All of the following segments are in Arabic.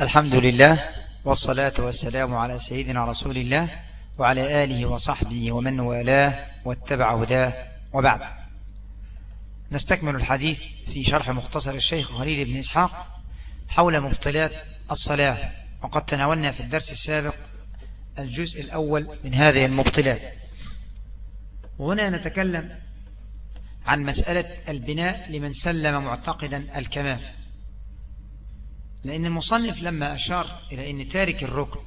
الحمد لله والصلاة والسلام على سيدنا رسول الله وعلى آله وصحبه ومن والاه واتبع هداه وبعد. نستكمل الحديث في شرح مختصر الشيخ خليل بن إسحاق حول مبطلات الصلاة وقد تناولنا في الدرس السابق الجزء الأول من هذه المبطلات. وهنا نتكلم عن مسألة البناء لمن سلم معتقدا الكمال. لأن المصنف لما أشار إلى أن تارك الركن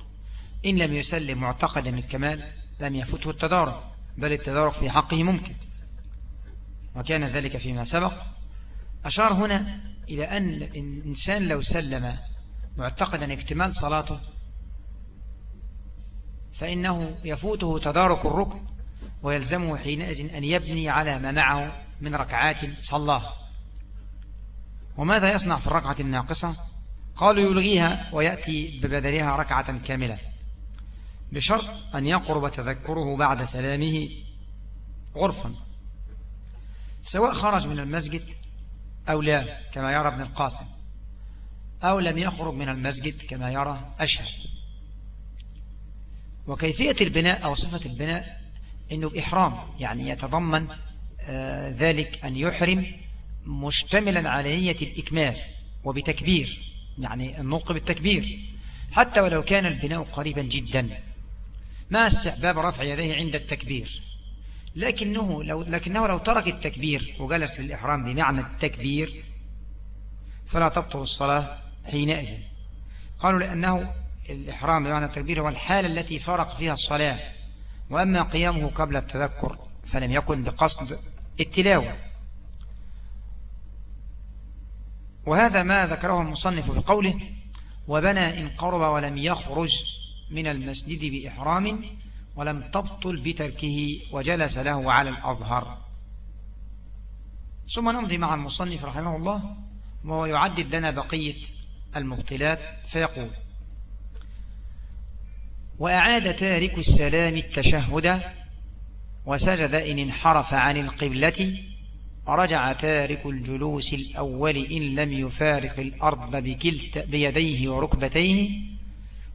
إن لم يسلم معتقدا الكمال لم يفته التدارك بل التدارك في حقه ممكن. وكان ذلك فيما سبق. أشار هنا إلى أن الإنسان لو سلم معتقدا اكتمال صلاته فإنه يفوته تدارك الركن ويلزمه حينئذ أن يبني على ما معه من ركعات صلاه وماذا يصنع في الركعة الناقصة؟ قالوا يلغيها ويأتي ببدلها ركعة كاملة. بشرط أن يقرب تذكره بعد سلامه غرفا. سواء خرج من المسجد أو لا كما يرى ابن القاسم أو لم يخرج من المسجد كما يرى أشهر. وكيفية البناء أو صفة البناء؟ أنه بإحرام يعني يتضمن آه ذلك أن يحرم مشتملا على نية الإكمال وبتكبير. يعني النطق بالتكبير. حتى ولو كان البناء قريبا جدا ما استحباب رفع يديه عند التكبير. لكنه لو, لكنه لو ترك التكبير وجلس للإحرام بمعنى التكبير فلا تبطل الصلاة حينئذ. قالوا لأنه الإحرام بمعنى التكبير هو الحالة التي فرق فيها الصلاة وأما قيامه قبل التذكر فلم يكن بقصد التلاوة. وهذا ما ذكره المصنف بقوله وبنى إن قرب ولم يخرج من المسجد بإحرام ولم تبطل بتركه وجلس له على الأظهر. ثم نمضي مع المصنف رحمه الله وهو يعدد لنا بقية المبطلات فيقول وأعاد تارك السلام التشهد وسجد إن انحرف عن القبلة رجع تارك الجلوس الأول إن لم يفارق الأرض بكلت بيديه وركبتيه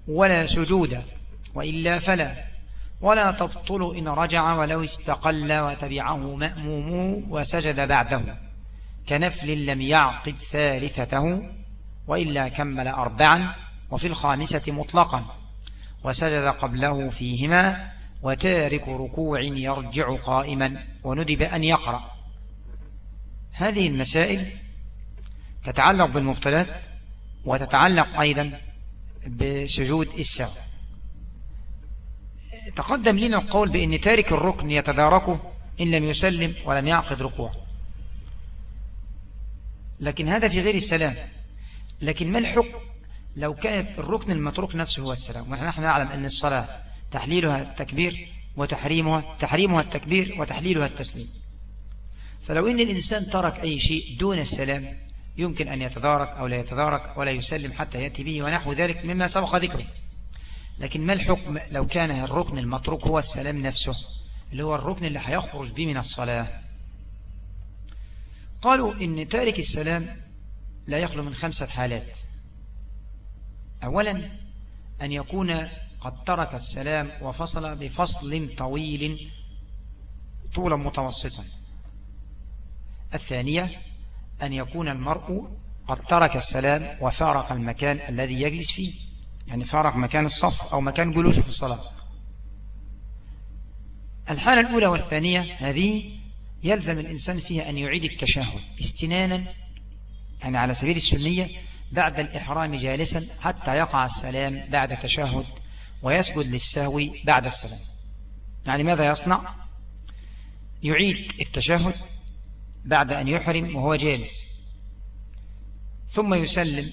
ولا سجود وإلا فلا ولا تبطل إن رجع ولو استقل وتبعه مأموم وسجد بعده كنفل لم يعقد ثالثته وإلا كمل أربعا وفي الخامسة مطلقا وسجد قبله فيهما وتارك ركوع يرجع قائما وندب أن يقرأ. هذه المسائل تتعلق بالمبتلات وتتعلق أيضا بسجود السهو تقدم لنا القول بأن تارك الركن يتداركه إن لم يسلم ولم يعقد ركوع لكن هذا في غير السلام. لكن ما الحكم لو كان الركن المتروك نفسه هو السلام؟ ونحن نعلم أن الصلاة تحليلها التكبير وتحريمها تحريمها التكبير وتحليلها التسليم. فلو إن الإنسان ترك أي شيء دون السلام يمكن أن يتدارك أو لا يتدارك ولا يسلم حتى يأتي به ونحو ذلك مما سبق ذكره. لكن ما الحكم لو كان الركن المتروك هو السلام نفسه اللي هو الركن اللي هيخرج به من الصلاة؟ قالوا إن تارك السلام لا يخلو من خمسة حالات. أولا أن يكون قد ترك السلام وفصل بفصل طويل طولا متوسطا. الثانية أن يكون المرء قد ترك السلام وفارق المكان الذي يجلس فيه. يعني فارق مكان الصف أو مكان جلوسه في الصلاة. الحالة الأولى والثانية هذه يلزم الإنسان فيها أن يعيد التشهد استنانا يعني على سبيل السنية بعد الإحرام جالسا حتى يقع السلام بعد تشهد ويسجد للسهو بعد السلام. يعني ماذا يصنع؟ يعيد التشهد بعد أن يحرم وهو جالس. ثم يسلم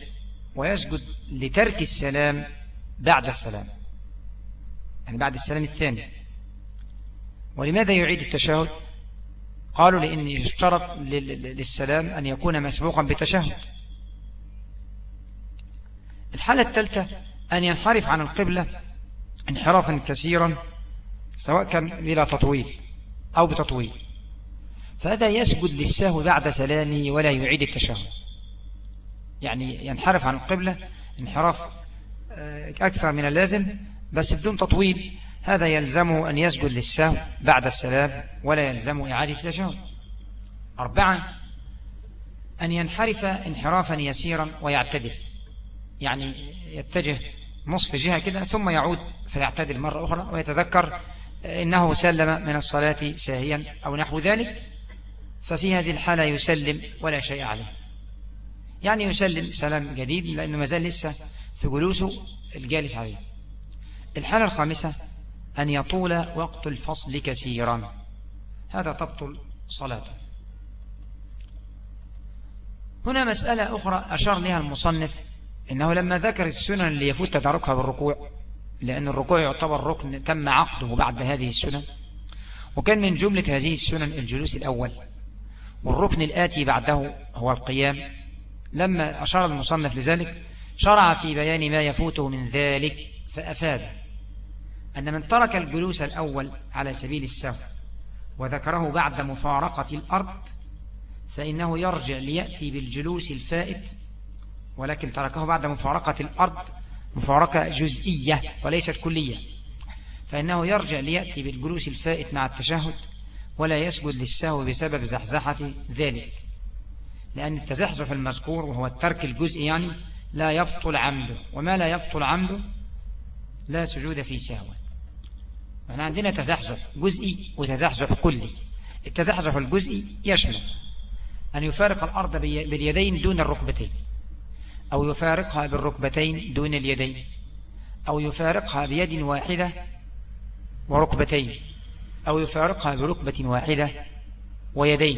ويسجد لترك السلام بعد السلام. يعني بعد السلام الثاني. ولماذا يعيد التشهد؟ قالوا لأن يشترط للسلام أن يكون مسبوقا بتشهد. الحالة الثالثة أن ينحرف عن القبلة انحرافا كثيرا سواء كان بلا تطويل أو بتطويل. فهذا يسجد للسهو بعد سلامه ولا يعيد التشهد يعني ينحرف عن القبلة انحراف آه، أكثر من اللازم بس بدون تطويل. هذا يلزمه أن يسجد للسهو بعد السلام ولا يلزمه إعادة التشهد أربعة أن ينحرف انحرافا يسيرا ويعتدل. يعني يتجه نصف جهة كده ثم يعود فيعتدل مرة أخرى ويتذكر إنه سلم من الصلاة ساهيا أو نحو ذلك. ففي هذه الحالة يسلم ولا شيء عليه. يعني يسلم سلام جديد لأنه ما زال لسه في جلوسه الجالس عليه. الحالة الخامسة أن يطول وقت الفصل كثيرا. هذا تبطل صلاته هنا مسألة أخرى أشار لها المصنف إنه لما ذكر السنن اللي يفوت تداركها بالركوع لأن الركوع يعتبر ركن تم عقده بعد هذه السنن وكان من جملة هذه السنن الجلوس الأول. والركن الآتي بعده هو القيام. لما أشار المصنف لذلك شرع في بيان ما يفوته من ذلك فأفاد أن من ترك الجلوس الأول على سبيل السهو وذكره بعد مفارقة الأرض فإنه يرجع ليأتي بالجلوس الفائت ولكن تركه بعد مفارقة الأرض مفارقة جزئية وليست كلية. فإنه يرجع ليأتي بالجلوس الفائت مع التشهد ولا يسجد للسهو بسبب زحزحة ذلك. لأن التزحزح المذكور وهو الترك الجزئي يعني لا يبطل عمده وما لا يبطل عمده لا سجود في سهو. إحنا عندنا تزحزح جزئي وتزحزح كلي. التزحزح الجزئي يشمل أن يفارق الأرض باليدين دون الركبتين أو يفارقها بالركبتين دون اليدين أو يفارقها بيد واحدة وركبتين. أو يفارقها بركبة واحدة ويدين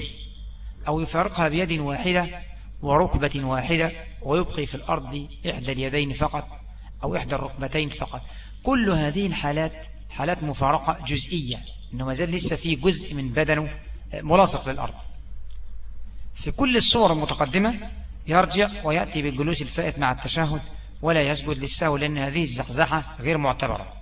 أو يفارقها بيد واحدة وركبة واحدة ويبقي في الأرض إحدى اليدين فقط أو إحدى الركبتين فقط. كل هذه الحالات حالات مفارقة جزئية إنه ما زال لسه في جزء من بدنه ملاصق للأرض. في كل الصور المتقدمة يرجع ويأتي بالجلوس الفائت مع التشهد ولا يسجد للسهو لأن هذه الزحزحة غير معتبرة.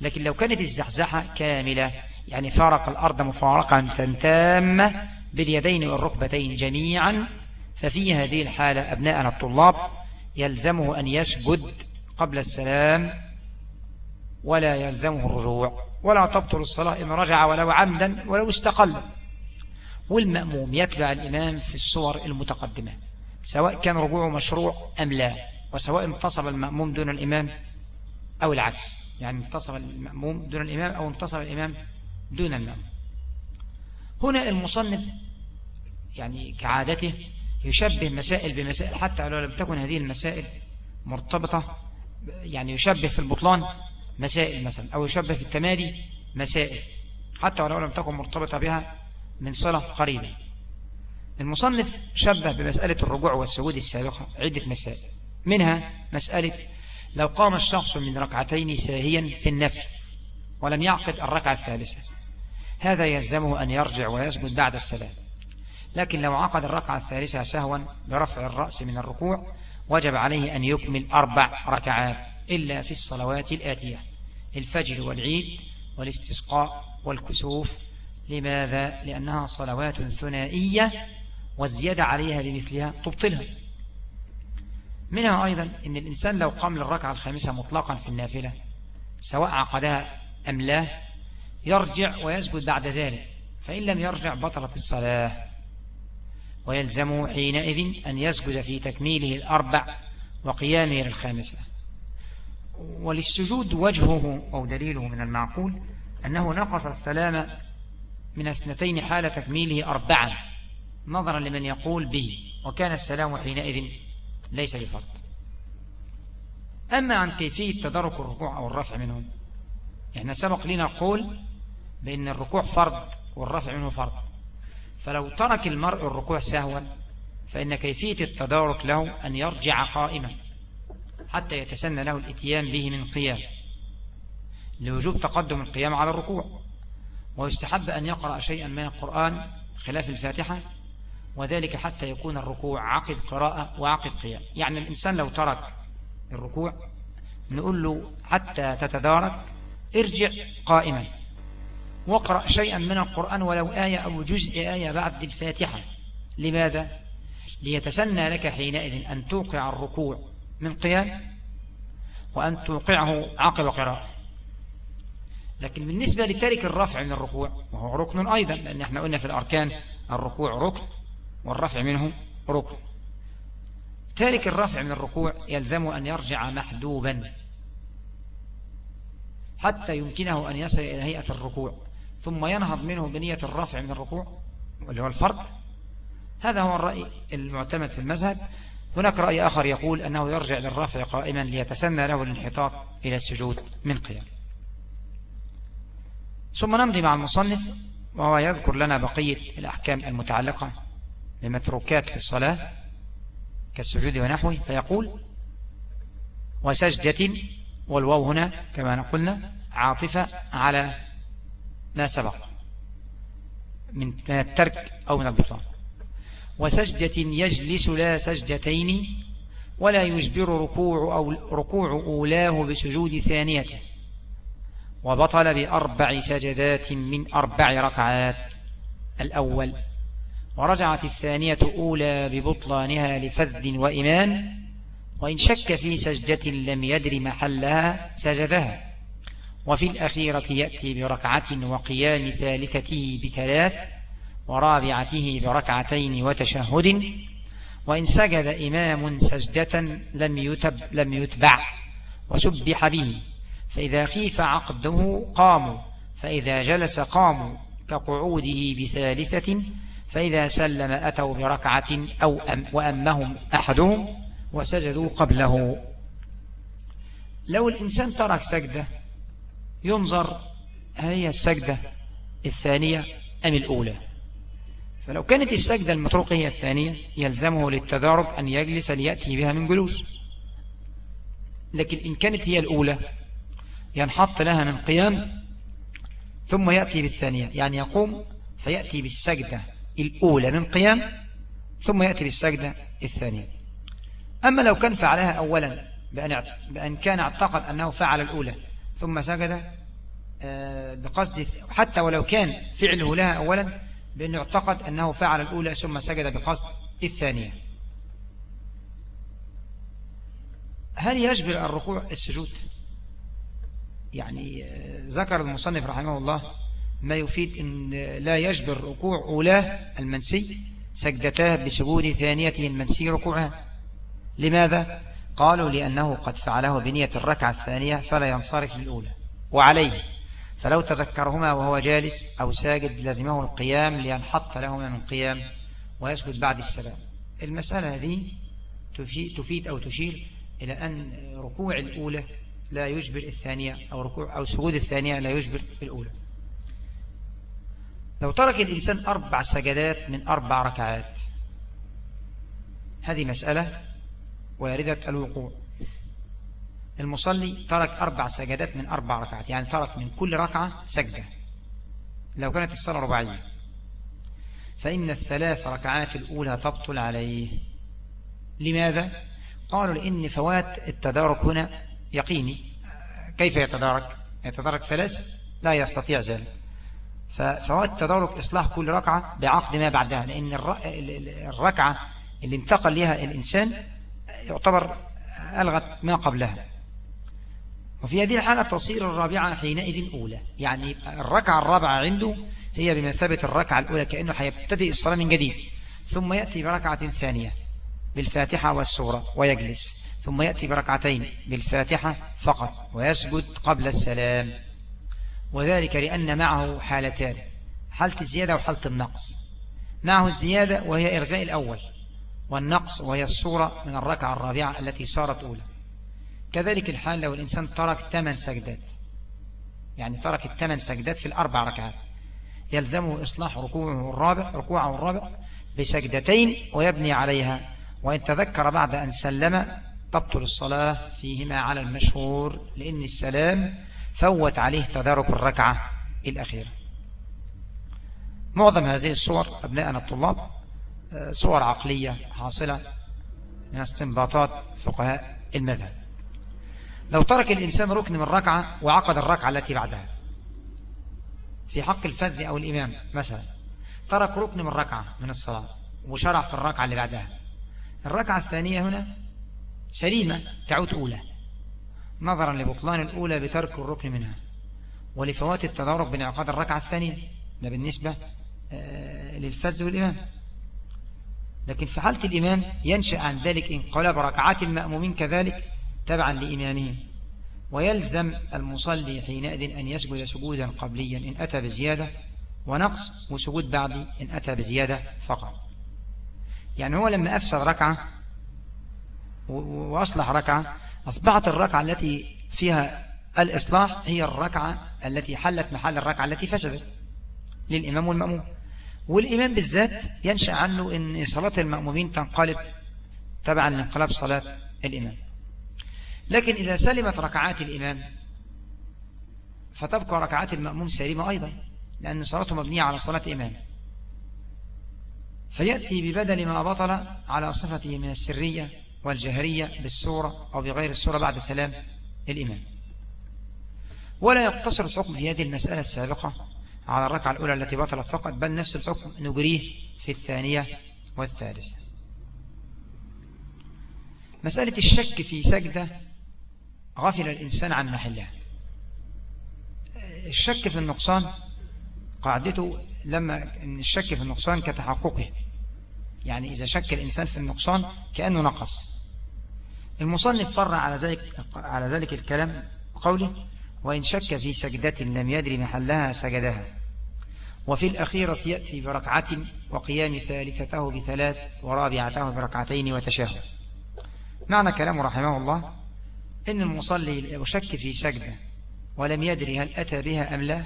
لكن لو كانت الزحزحة كاملة يعني فارق الأرض مفارقة تامة باليدين والركبتين جميعا ففي هذه الحالة أبناءنا الطلاب يلزمه أن يسجد قبل السلام ولا يلزمه الرجوع. ولا تبطل الصلاة إن رجع ولو عمدا ولو استقل. والمأموم يتبع الإمام في الصور المتقدمة سواء كان رجوعه مشروع أم لا وسواء انتصب المأموم دون الإمام أو العكس. يعني انتصب المأموم دون الإمام أو انتصب الإمام دون المأموم. هنا المصنف يعني كعادته يشبه مسائل بمسائل حتى لو لم تكن هذه المسائل مرتبطة يعني يشبه في البطلان مسائل مثلا أو يشبه في التمادي مسائل حتى ولو لم تكن مرتبطة بها من صلة قريبة. المصنف شبه بمسألة الرجوع والسجود السابقة عدة مسائل منها مسألة لو قام الشخص من ركعتين ساهيا في النفل ولم يعقد الركعة الثالثة هذا يلزمه أن يرجع ويسجد بعد السلام لكن لو عقد الركعة الثالثة سهوا برفع الرأس من الركوع وجب عليه أن يكمل أربع ركعات إلا في الصلوات الآتية الفجر والعيد والاستسقاء والكسوف. لماذا؟ لأنها صلوات ثنائية والزيادة عليها بمثلها تبطلها. منها أيضا أن الإنسان لو قام للركعة الخامسة مطلقا في النافلة سواء عقدها أم لا يرجع ويسجد بعد ذلك فإن لم يرجع بطلت الصلاة. ويلزم حينئذ أن يسجد في تكميله الأربع وقيامه للخامسة وللسجود وجهه أو دليله من المعقول أنه نقص السلام من اثنتين حال تكميله أربعا نظرا لمن يقول به وكان السلام حينئذ ليس بفرض. أما عن كيفية تدرك الركوع أو الرفع منهم إحنا سبق لنا قول بأن الركوع فرض والرفع منه فرض. فلو ترك المرء الركوع سهوا فإن كيفية التدارك له أن يرجع قائما حتى يتسنى له الإتيان به من قيام لوجوب تقدم القيام على الركوع. ويستحب أن يقرأ شيئا من القرآن خلاف الفاتحة وذلك حتى يكون الركوع عقب قراءة وعقب قيام. يعني الإنسان لو ترك الركوع نقول له حتى تتدارك ارجع قائما واقرأ شيئا من القرآن ولو آية أو جزء آية بعد الفاتحة. لماذا؟ ليتسنى لك حينئذ أن توقع الركوع من قيام وأن توقعه عقب قراءة. لكن بالنسبة لتارك الرفع من الركوع وهو ركن أيضا لأن إحنا قلنا في الأركان الركوع ركن والرفع منه ركن. تارك الرفع من الركوع يلزم أن يرجع محدوبا حتى يمكنه أن يصل إلى هيئة الركوع ثم ينهض منه بنية الرفع من الركوع واللي هو الفرد هذا هو الرأي المعتمد في المذهب. هناك رأي آخر يقول أنه يرجع للرفع قائما ليتسنى له الانحطاط إلى السجود من قيام. ثم نمضي مع المصنف وهو يذكر لنا بقية الأحكام المتعلقة بمتروكات في الصلاة كالسجود ونحوه فيقول وسجدة والواو هنا كما قلنا عاطفة على ما سبق من الترك أو من البطلان. وسجدة يجلس لا سجدتين ولا يجبر ركوع, أو ركوع أولاه بسجود ثانيته وبطل بأربع سجدات من أربع ركعات. الأول ورجعت الثانية أولى ببطلانها لفذ وإيمان وإن شك في سجدة لم يدر محلها سجدها. وفي الأخيرة يأتي بركعة وقيام ثالثته بثلاث ورابعته بركعتين وتشهد وإن سجد إمام سجدة لم, يتب لم يتبع وسبح به. فإذا خيف عقده قاموا فإذا جلس قاموا كقعوده بثالثة فإذا سلم أتوا بركعة أو أم وأمهم أحدهم وسجدوا قبله. لو الإنسان ترك سجدة ينظر هل هي السجدة الثانية أم الأولى؟ فلو كانت السجدة المتروكة هي الثانية يلزمه للتدارك أن يجلس ليأتي بها من جلوس. لكن إن كانت هي الأولى ينحط لها من قيام ثم يأتي بالثانية يعني يقوم فيأتي بالسجدة الأولى من قيام ثم يأتي بالسجدة الثانية. أما لو كان فعلها أولا بأن, بأن كان اعتقد أنه فعل الأولى ثم سجد آه، بقصد حتى ولو كان فعله لها أولا بأنه اعتقد أنه فعل الأولى ثم سجد بقصد الثانية. هل يجبر الركوع السجود؟ يعني آه، ذكر المصنف رحمه الله ما يفيد أن لا يجبر ركوع أولاه المنسي سجدتاه بسجود ثانيته المنسي ركوعها لماذا؟ قالوا لأنه قد فعله بنية الركعة الثانية فلا ينصرف للأولى. وعليه. فلو تذكرهما وهو جالس أو ساجد لازمه القيام لينحط لهما من قيام ويسجد بعد السلام. المسألة هذه تفيد أو تشير إلى أن ركوع الأولى لا يجبر الثانية أو ركوع أو سجود الثانية لا يجبر الأولى. لو ترك الإنسان أربع سجدات من أربع ركعات هذه مسألة واردة الوقوع. المصلي ترك أربع سجدات من أربع ركعات يعني ترك من كل ركعة سجدة لو كانت الصلاة رباعية. فإن الثلاث ركعات الأولى تبطل عليه. لماذا؟ قالوا لأن فوات التدارك هنا يقيني. كيف يتدارك؟ يتدارك ثلاث؟ لا يستطيع ذلك ففوات التدارك إصلاح كل ركعة بعقد ما بعدها لأن الركعة اللي انتقل لها الإنسان يعتبر ألغت ما قبلها. وفي هذه الحالة تصير الرابعة حينئذ أولى يعني الركعة الرابعة عنده هي بمثابة الركعة الأولى كأنه حيبتدئ الصلاة من جديد. ثم يأتي بركعة ثانية بالفاتحة والسورة ويجلس. ثم يأتي بركعتين بالفاتحة فقط ويسجد قبل السلام. وذلك لأن معه حالتان حالة الزيادة وحالة النقص. معه الزيادة وهي إلغاء الأول والنقص وهي الصورة من الركعة الرابعة التي صارت أولى. كذلك الحال لو الإنسان ترك ثمان سجدات يعني ترك الثمان سجدات في الأربع ركعات يلزمه إصلاح ركوعه الرابع ركوعه الرابع بسجدتين ويبني عليها وإن تذكر بعد أن سلم تبطل الصلاة فيهما على المشهور لأن السلام فوت عليه تدارك الركعة الأخيرة. معظم هذه الصور أبناءنا الطلاب صور عقلية حاصلة من استنباطات فقهاء المذهب. لو ترك الإنسان ركن من ركعة وعقد الركعة التي بعدها في حق الفذ أو الإمام مثلا ترك ركن من ركعة من الصلاة وشرع في الركعة اللي بعدها. الركعة الثانية هنا سليمة تعود أولى. نظرا لبطلان الأولى بترك الركن منها ولفوات التضارب بانعقاد الركعة الثانية. ده بالنسبة آه، للفز والإمام. لكن في حالة الإمام ينشأ عن ذلك انقلاب ركعات المأمومين كذلك تبعا لإمامهم. ويلزم المصلي حينئذ أن يسجد سجودا قبليا إن أتى بزيادة ونقص وسجود بعدي إن أتى بزيادة فقط. يعني هو لما أفسد ركعة وأصلح ركعة. أصبحت الركعة التي فيها الإصلاح هي الركعة التي حلت محل الركعة التي فسدت للإمام والمأموم والإمام بالذات ينشأ عنه أن صلاة المأمومين تنقلب تبعا لانقلاب صلاة الإمام. لكن إذا سلمت ركعات الإمام فتبقى ركعات المأموم سليمة أيضا لأن صلاته مبنية على صلاة إمام فيأتي ببدل ما بطل على صفته من السرية والجهرية بالسورة أو بغير السورة بعد سلام الإمام ولا يقتصر الحكم في هذه المسألة السابقة على الركعة الأولى التي بطلت فقط بل نفس الحكم نجريه في الثانية والثالثة. مسألة الشك في سجدة غفل الإنسان عن محلها الشك في النقصان قاعدته لما الشك في النقصان كتحققه. يعني إذا شك الإنسان في النقصان كأنه نقص. المصنف فر على ذلك, على ذلك الكلام قوله وإن شك في سجدة لم يدري محلها سجدها. وفي الأخيرة يأتي بركعة وقيام ثالثته بثلاث ورابعته بركعتين وتشاهد معنى كلامه رحمه الله إن المصلي يشك في سجدة ولم يدري هل أتى بها أم لا؟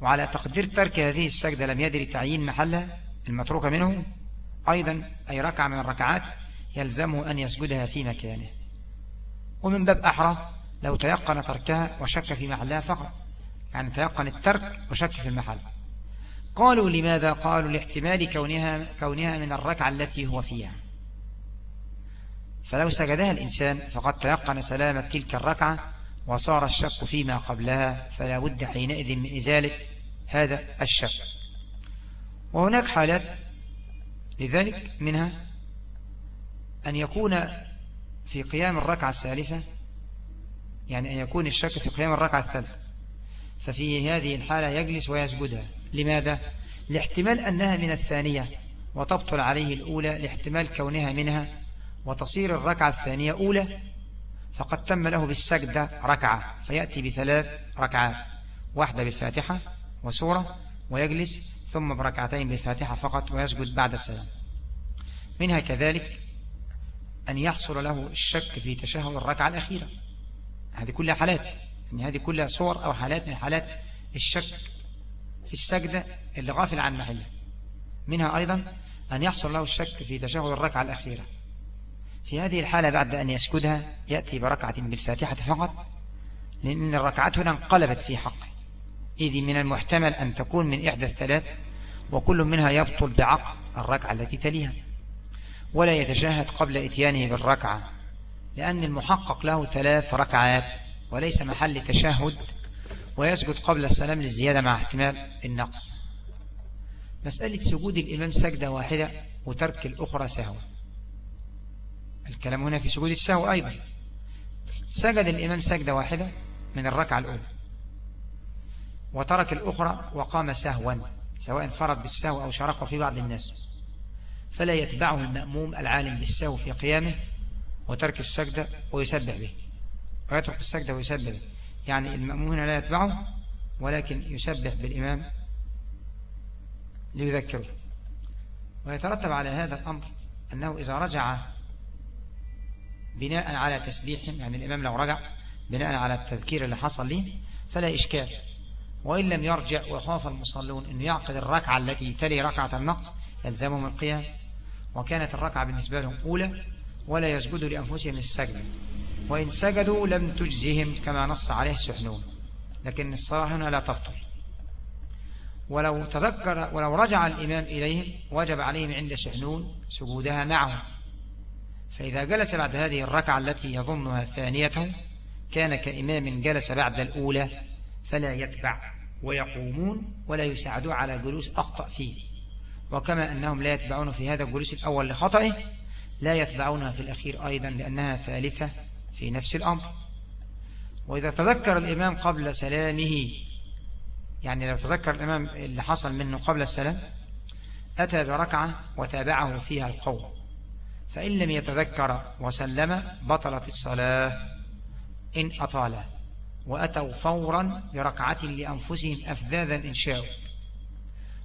وعلى تقدير ترك هذه السجدة لم يدري تعيين محلها المتروكة منه أيضا أي ركعة من الركعات يلزمه أن يسجدها في مكانه. ومن باب أحرى لو تيقن تركها وشك في محلها فقط يعني تيقن الترك وشك في المحل. قالوا لماذا؟ قالوا لاحتمال كونها, كونها من الركعة التي هو فيها. فلو سجدها الإنسان فقد تيقن سلامة تلك الركعة وصار الشك فيما قبلها فلا بد حينئذ من إزالة هذا الشك. وهناك حالات لذلك منها أن يكون في قيام الركعة الثالثة يعني أن يكون الشك في قيام الركعة الثالثة ففي هذه الحالة يجلس ويسجدها لماذا؟ لاحتمال أنها من الثانية وتبطل عليه الأولى لاحتمال كونها منها وتصير الركعة الثانية أولى فقد تم له بالسجدة ركعة فيأتي بثلاث ركعات واحدة بالفاتحة وسورة ويجلس ثم بركعتين بالفاتحة فقط ويسجد بعد السلام. منها كذلك أن يحصل له الشك في تشهد الركعة الأخيرة. هذه كلها حالات يعني هذه كلها صور أو حالات من حالات الشك في السجدة اللي غافل عن محله. منها أيضا أن يحصل له الشك في تشهد الركعة الأخيرة. في هذه الحالة بعد أن يسجدها يأتي بركعة بالفاتحة فقط لأن الركعة هنا انقلبت في حقه إذ من المحتمل أن تكون من إحدى الثلاث وكل منها يبطل بعقد الركعة التي تليها. ولا يتشهد قبل إتيانه بالركعة لأن المحقق له ثلاث ركعات وليس محل تشهد ويسجد قبل السلام للزيادة مع احتمال النقص. مسألة سجود الإمام سجدة واحدة وترك الأخرى سهو. الكلام هنا في سجود السهو أيضا. سجد الإمام سجدة واحدة من الركعة الأولى. وترك الأخرى وقام سهوا سواء فرض بالسهو أو شرق في بعض الناس. فلا يتبعه المأموم العالم بالسهو في قيامه وترك السجدة ويسبح به. ويترك السجدة ويسبح به. يعني المأموم هنا لا يتبعه ولكن يسبح بالإمام ليذكره. ويترتب على هذا الأمر أنه إذا رجع بناء على تسبيح يعني الإمام لو رجع بناء على التذكير اللي حصل لي فلا إشكال. وإن لم يرجع وخاف المصلون أن يعقد الركعة التي تلي ركعة النقص يلزمهم القيام. وكانت الركعة بالنسبة لهم أولى ولا يسجدوا لأنفسهم السجد. وإن سجدوا لم تجزهم كما نص عليه سحنون لكن الصلاة هنا لا تبطل. ولو تذكر ولو رجع الإمام إليهم وجب عليهم عند سحنون سجودها معه فإذا جلس بعد هذه الركعة التي يظنها ثانية كان كإمام جلس بعد الأولى فلا يتبع ويقومون ولا يساعدوا على جلوس أخطأ فيه. وكما أنهم لا يتبعون في هذا الجلوس الأول لخطئه لا يتبعونها في الأخير أيضا لأنها ثالثة في نفس الأمر. وإذا تذكر الإمام قبل سلامه يعني لو تذكر الإمام اللي حصل منه قبل السلام أتى بركعة وتابعه فيها القوم. فإن لم يتذكر وسلم بطلت الصلاة إن أطال وأتوا فورا بركعة لأنفسهم أفذاذا إن شاءوا.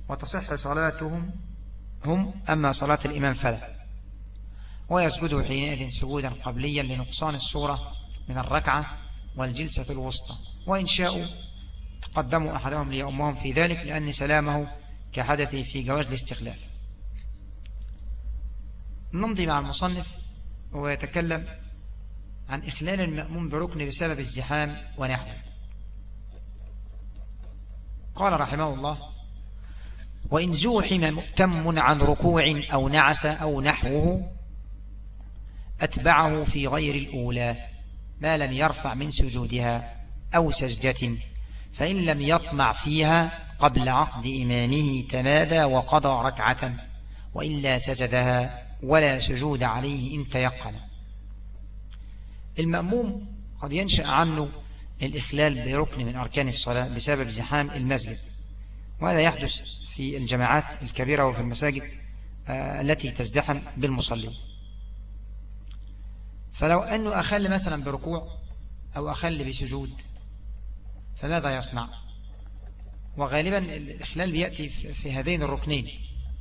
وتصح صلاتهم هم أما صلاة الإمام فلا. ويسجد حينئذ سجودا قبليا لنقصان الصورة من الركعة والجلسة الوسطى. وإن شاءوا تقدموا أحدهم ليأمهم في ذلك لأن سلامه كحدث في جواز الاستخلاف نمضي مع المصنف ويتكلم عن إخلال المأموم بركن بسبب الزحام ونحوه. قال رحمه الله وإن زوحم مؤتم عن ركوع أو نعس أو نحوه أتبعه في غير الأولى ما لم يرفع من سجودها أو سجدة فإن لم يطمع فيها قبل عقد إمامه تمادى وقضى ركعة وإلا سجدها ولا سجود عليه إن تيقن. المأموم قد ينشأ عنه الإخلال بركن من أركان الصلاة بسبب زحام المسجد. وهذا يحدث في الجماعات الكبيرة وفي المساجد آه، التي تزدحم بالمصلين. فلو أنه أخل مثلا بركوع أو أخل بسجود فماذا يصنع؟ وغالبا الإخلال بيأتي في هذين الركنين.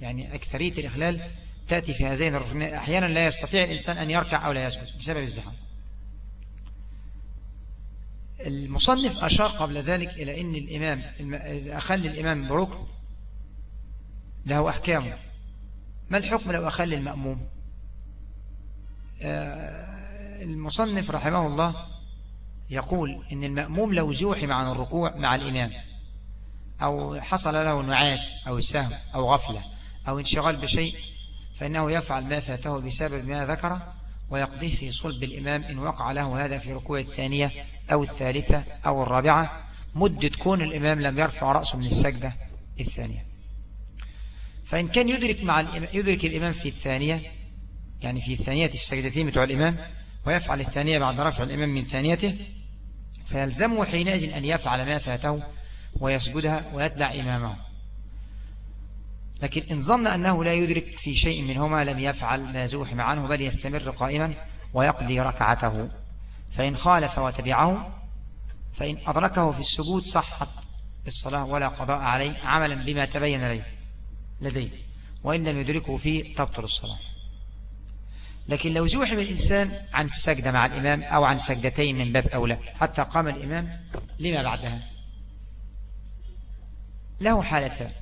يعني أكثرية الإخلال تأتي في هذين الركنين. أحيانا لا يستطيع الإنسان أن يركع أو لا يسجد بسبب الزحام. المصنف أشار قبل ذلك إلى أن الإمام أخل الإمام بركن له أحكامه ما الحكم لو أخل المأموم؟ آه، المصنف رحمه الله يقول إن المأموم لو زوحم عن الركوع مع الإمام أو حصل له نعاس أو سهم أو غفلة أو انشغال بشيء فإنه يفعل ما فاته بسبب ما ذكره ويقضيه في صلب الإمام إن وقع له هذا في ركوع الثانية أو الثالثة أو الرابعة مدة كون الإمام لم يرفع رأسه من السجدة الثانية. فإن كان يدرك, مع الإمام يدرك الإمام في الثانية يعني في ثانية السجدتين بتوع الإمام ويفعل الثانية بعد رفع الإمام من ثانيته فيلزمه حينئذ أن يفعل ما فاته ويسجدها ويتبع إمامه. لكن إن ظن أنه لا يدرك في شيء منهما لم يفعل ما زوحم عنه بل يستمر قائما ويقضي ركعته. فإن خالف وتبعه فإن أدركه في السجود صحت الصلاة ولا قضاء عليه عملا بما تبين لي لديه. وإن لم يدركه فيه تبطل الصلاة. لكن لو زوحم الإنسان عن السجدة مع الإمام أو عن سجدتين من باب أولى حتى قام الإمام لما بعدها؟ له حالتان.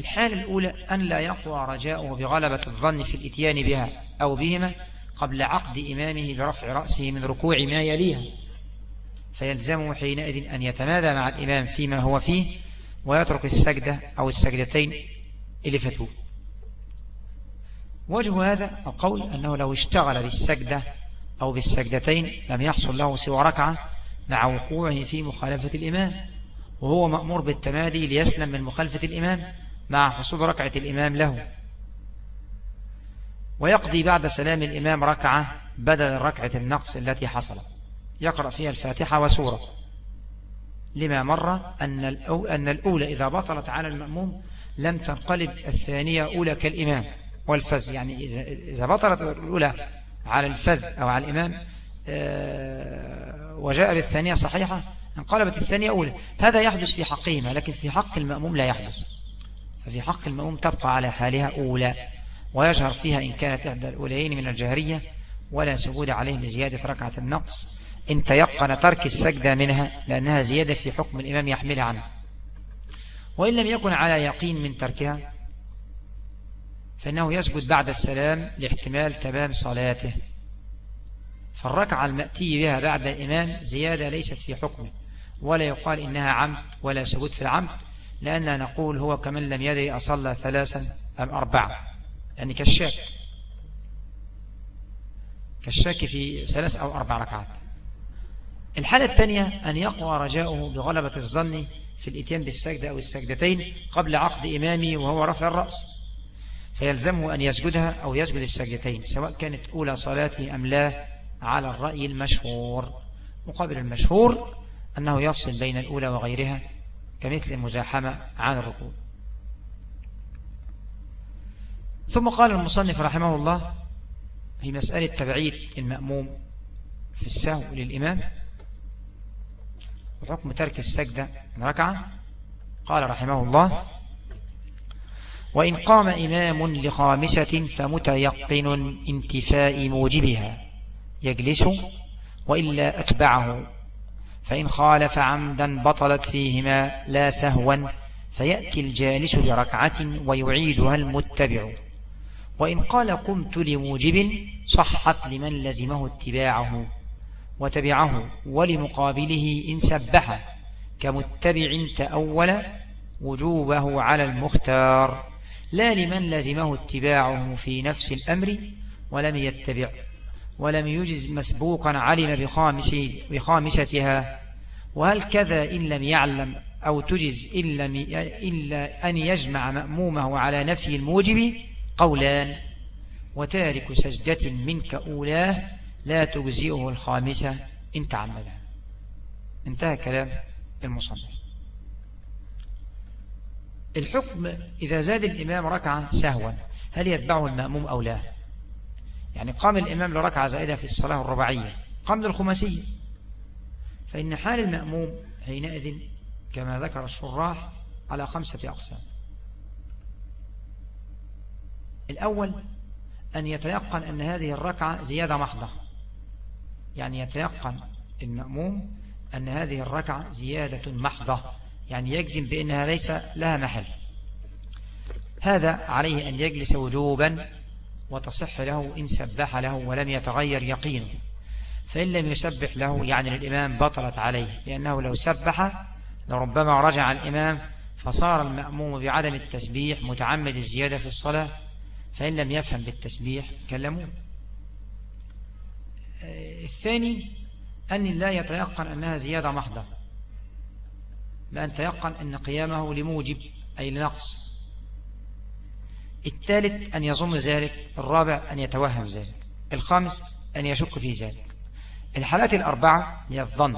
الحالة الأولى أن لا يقوى رجاؤه بغلبة الظن في الإتيان بها أو بهما قبل عقد إمامه برفع رأسه من ركوع ما يليها. فيلزمه حينئذ أن يتمادى مع الإمام فيما هو فيه ويترك السجدة أو السجدتين اللي فتوه وجه هذا القول أنه لو اشتغل بالسجدة أو بالسجدتين لم يحصل له سوى ركعة مع وقوعه في مخالفة الإمام وهو مأمور بالتمادي ليسلم من مخالفة الإمام مع حصول ركعة الإمام له. ويقضي بعد سلام الإمام ركعة بدل ركعة النقص التي حصلت يقرأ فيها الفاتحة وسورة. لما مر أن أن الأولى إذا بطلت على المأموم لم تنقلب الثانية أولى كالإمام. والفز يعني إذا بطلت الأولى على الفذ أو على الإمام آه، وجاء بالثانية صحيحة انقلبت الثانية أولى. هذا يحدث في حقهما لكن في حق المأموم لا يحدث. ففي حق المأموم تبقى على حالها أولى ويجهر فيها إن كانت إحدى الأوليين من الجهرية ولا سجود عليه لزيادة ركعة النقص إن تيقن ترك السجدة منها لأنها زيادة في حكم الإمام يحملها عنه. وإن لم يكن على يقين من تركها فإنه يسجد بعد السلام لاحتمال تمام صلاته. فالركعة المأتي بها بعد الإمام زيادة ليست في حكمه ولا يقال إنها عمد ولا سجود في العمد لأننا نقول هو كمن لم يدري أصلى ثلاثا أم أربعة يعني كالشاك. كالشاك في ثلاث أو أربع ركعات. الحالة الثانية أن يقوى رجاؤه بغلبة الظن في الإتيان بالسجدة أو السجدتين قبل عقد إمامي وهو رفع الرأس. فيلزمه أن يسجدها أو يسجد السجدتين سواء كانت أولى صلاته أم لا على الرأي المشهور. مقابل المشهور أنه يفصل بين الأولى وغيرها كمثل المزاحمة عن الركوع ثم قال المصنف رحمه الله في مسألة تبعيد المأموم في السهو للإمام وحكم ترك السجدة ركعة؟ قال رحمه الله وإن قام إمام لخامسة فمتيقن انتفاء موجبها يجلس وإلا أتبعه. فإن خالف عمدا بطلت فيهما لا سهوا فيأتي الجالس بركعة ويعيدها المتبع. وإن قال قمت لموجب صحت لمن لزمه اتباعه وتبعه ولمقابله إن سبح. كمتبع تأول وجوبه على المختار. لا لمن لزمه اتباعه في نفس الأمر ولم يتبع ولم يجز مسبوقا علم بخامستها. وهل كذا إن لم يعلم أو تجز إلا أن يجمع مأمومه على نفي الموجب؟ قولان. وتارك سجدة منك أولاه لا تجزئه الخامسة. إن تعمدها انتهى كلام المصنف. الحكم إذا زاد الإمام ركعة سهوا هل يتبعه المأموم أو لا؟ يعني قام الإمام لركعة زائدة في الصلاة الرباعية قام للخماسية. فإن حال المأموم حينئذ كما ذكر الشراح على خمسة أقسام. الأول أن يتيقن أن هذه الركعة زيادة محضة. يعني يتيقن المأموم أن هذه الركعة زيادة محضة. يعني يجزم بأنها ليس لها محل. هذا عليه أن يجلس وجوبا وتصح له إن سبح له ولم يتغير يقينه. فإن لم يسبح له يعني الإمام بطلت عليه لأنه لو سبح لربما رجع الإمام فصار المأموم بعدم التسبيح متعمد الزيادة في الصلاة فإن لم يفهم بالتسبيح كلموه. الثاني أن لا يتيقن أنها زيادة محضة بأن تيقن أن قيامه لموجب أي لنقص. الثالث أن يظن ذلك. الرابع أن يتوهم ذلك. الخامس أن يشك في ذلك. الحالات الأربعة هي الظن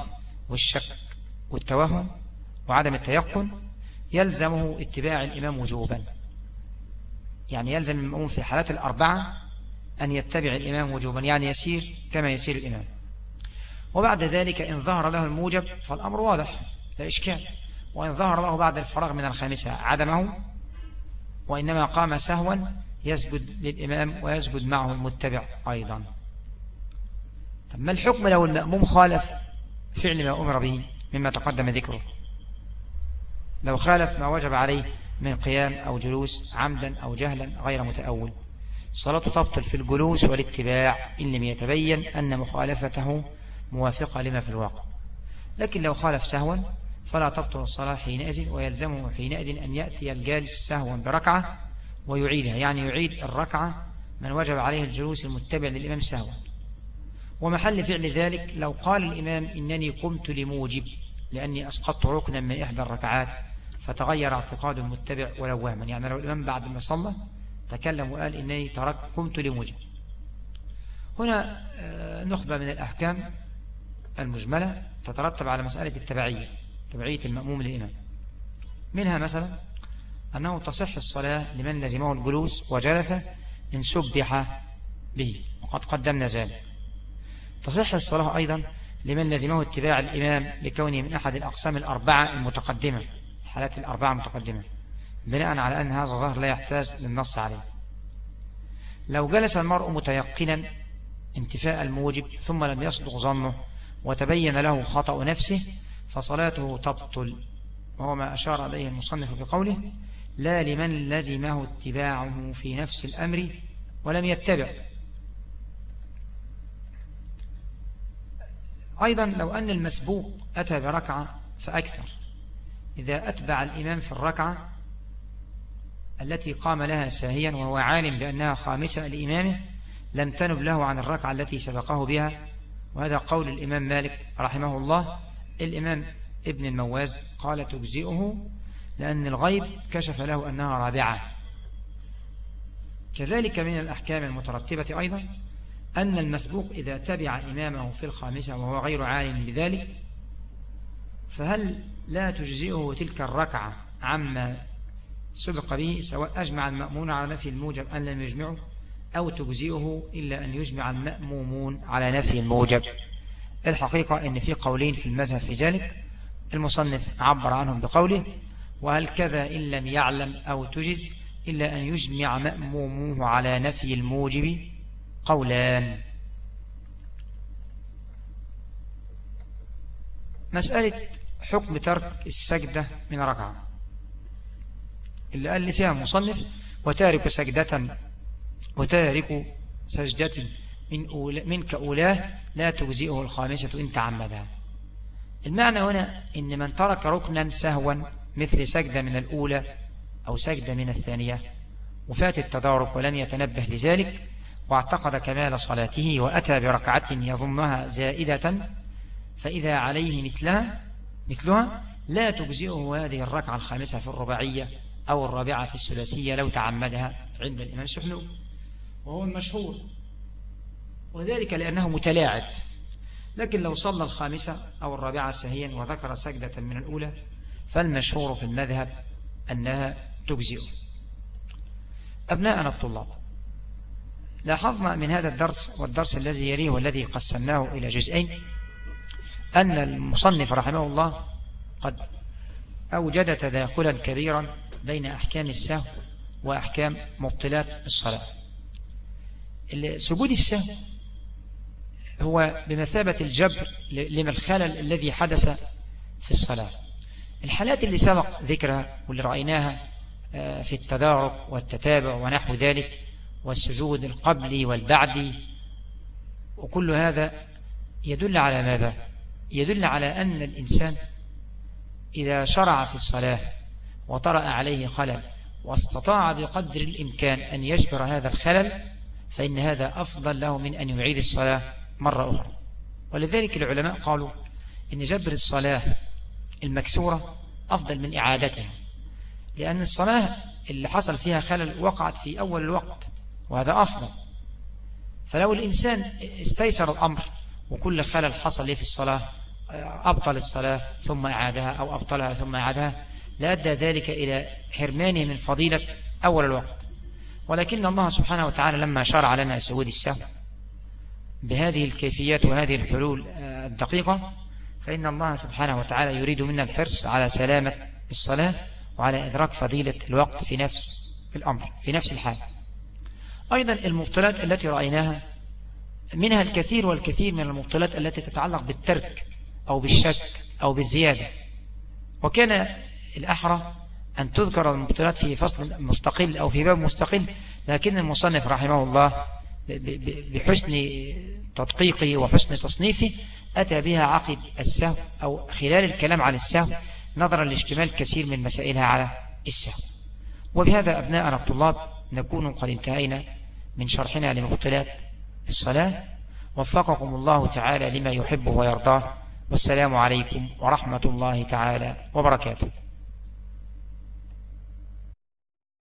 والشك والتوهم وعدم التيقن يلزمه اتباع الإمام وجوبا. يعني يلزم المأموم في الحالات الأربعة أن يتبع الإمام وجوبا يعني يسير كما يسير الإمام. وبعد ذلك إن ظهر له الموجب فالأمر واضح لا إشكال. وإن ظهر له بعد الفراغ من الخامسة عدمه وإنما قام سهوا يسجد للإمام ويسجد معه المتبع أيضا. طب ما الحكم لو المأموم خالف فعل ما أمر به مما تقدم ذكره؟ لو خالف ما وجب عليه من قيام أو جلوس عمدا أو جهلا غير متأول. صلاته تبطل في الجلوس والاتباع إن لم يتبين أن مخالفته موافقة لما في الواقع. لكن لو خالف سهوا فلا تبطل الصلاة حينئذ ويلزمه حينئذ أن يأتي الجالس سهوا بركعة ويعيدها. يعني يعيد الركعة من وجب عليه الجلوس المتبع للإمام سهوا. ومحل فعل ذلك لو قال الإمام إنني قمت لموجب لأني أسقطت ركنا من إحدى الركعات فتغير اعتقاد المتبع ولو يعني لو الإمام بعد ما صلى تكلم وقال إنني ترك قمت لموجب. هنا آه، نخبة من الأحكام المجملة تترتب على مسألة التبعية تبعية المأموم للإمام. منها مثلا أنه تصح الصلاة لمن لزمه الجلوس وجلس إن سبح به وقد قدمنا ذلك. تصح الصلاة أيضا لمن لزمه اتباع الإمام لكونه من أحد الأقسام الأربعة المتقدمة الحالات الأربعة المتقدمة بناء على أن هذا الظهر لا يحتاج للنص عليه. لو جلس المرء متيقنا انتفاء الموجب ثم لم يصدق ظنه وتبين له خطأ نفسه فصلاته تبطل وهو ما أشار عليه المصنف بقوله لا لمن لزمه اتباعه في نفس الأمر ولم يتبع أيضا لو أن المسبوق أتى بركعة فأكثر. إذا أتبع الإمام في الركعة التي قام لها ساهيا وهو عالم بأنها خامسة لإمامه لم تنب له عن الركعة التي سبقه بها. وهذا قول الإمام مالك رحمه الله. الإمام ابن المواز قال تجزئه لأن الغيب كشف له أنها رابعة. كذلك من الأحكام المترتبة أيضا أن المسبوق إذا تبع إمامه في الخامسة وهو غير عالم بذلك فهل لا تجزئه تلك الركعة عما سبق به سواء أجمع المأمون على نفي الموجب أن لم يجمعه أو تجزئه إلا أن يجمع المأمومون على نفي الموجب؟ الحقيقة أن في قولين في المذهب في ذلك المصنف عبر عنهم بقوله وهل كذا إن لم يعلم أو تجز إلا أن يجمع مأموموه على نفي الموجب؟ قولان مسألة حكم ترك السجدة من ركعة. اللي قال لي فيها مصنف وتارك سجدة وتارك سجدة من أولى منك أولاه لا تجزئه الخامسة إن تعمدها المعنى هنا إن من ترك ركنا سهوا مثل سجدة من الأولى أو سجدة من الثانية وفات التدارك ولم يتنبه لذلك واعتقد كمال صلاته وأتى بركعة يظنها زائدة فإذا عليه مثلها مثلها لا تجزئه هذه الركعة الخامسة في الرباعية أو الرابعة في الثلاثية لو تعمدها عند الإمام السحنو وهو المشهور. وذلك لأنه متلاعب. لكن لو صلى الخامسة أو الرابعة سهيا وذكر سجدة من الأولى فالمشهور في المذهب أنها تجزئ أبناءنا الطلاب لاحظنا من هذا الدرس والدرس الذي يليه والذي قسمناه إلى جزئين أن المصنف رحمه الله قد أوجد تداخلا كبيرا بين أحكام السهو وأحكام مبطلات الصلاة. سجود السهو هو بمثابة الجبر لما الخلل الذي حدث في الصلاة. الحالات اللي سبق ذكرها واللي رأيناها آه، في التدارك والتتابع ونحو ذلك والسجود القبلي والبعدي. وكل هذا يدل على ماذا؟ يدل على أن الإنسان إذا شرع في الصلاة وطرأ عليه خلل واستطاع بقدر الإمكان أن يجبر هذا الخلل فإن هذا أفضل له من أن يعيد الصلاة مرة أخرى. ولذلك العلماء قالوا إن جبر الصلاة المكسورة أفضل من إعادتها لأن الصلاة اللي حصل فيها خلل وقعت في أول الوقت. وهذا أفضل. فلو الإنسان استيسر الأمر وكل خلل حصل ليه في الصلاة أبطل الصلاة ثم أعادها أو أبطلها ثم أعادها لا أدى ذلك إلى حرمانه من فضيلة أول الوقت. ولكن الله سبحانه وتعالى لما شرع لنا سود السهو بهذه الكيفيات وهذه الحلول الدقيقة فإن الله سبحانه وتعالى يريد منا الحرص على سلامة الصلاة وعلى إدراك فضيلة الوقت في نفس الأمر في نفس الحال. أيضا المبطلات التي رأيناها منها الكثير والكثير من المبطلات التي تتعلق بالترك أو بالشك أو بالزيادة. وكان الأحرى أن تذكر المبطلات في فصل مستقل أو في باب مستقل لكن المصنف رحمه الله بحسن تدقيقه وحسن تصنيفه أتى بها عقب السهو أو خلال الكلام عن السهو نظرا لاشتمال كثير من مسائلها على السهو. وبهذا أبناءنا الطلاب نكون قد انتهينا من شرحنا لمبطلات الصلاة. وفقكم الله تعالى لما يحبه ويرضاه. والسلام عليكم ورحمة الله تعالى وبركاته.